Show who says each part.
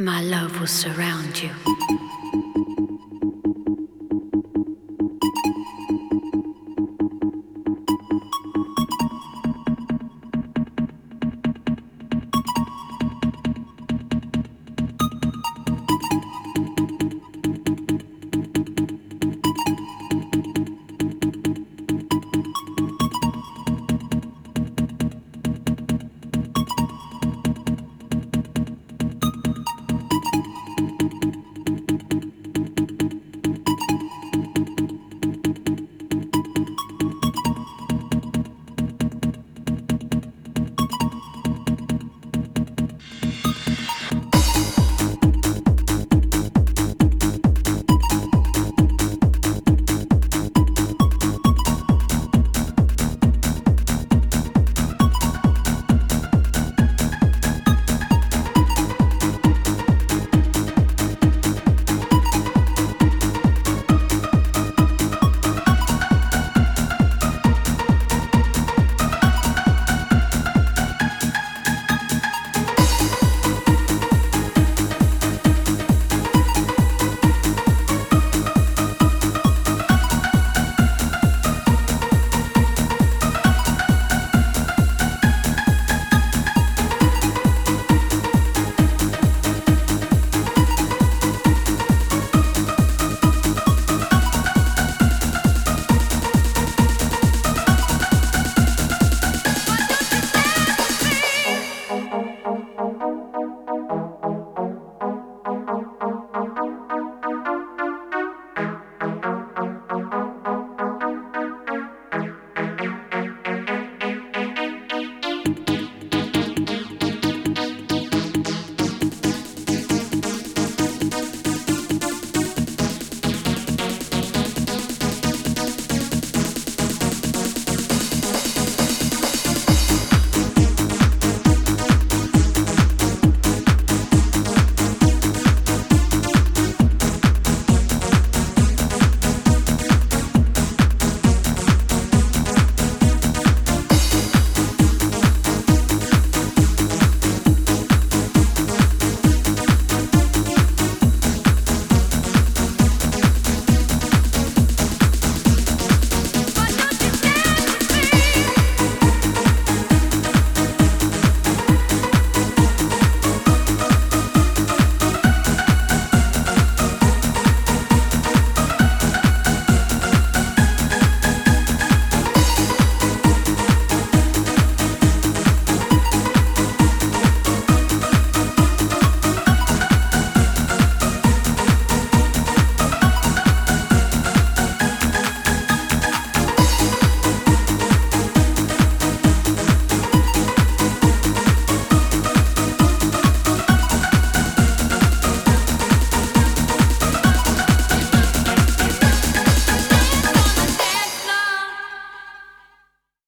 Speaker 1: My love will surround you.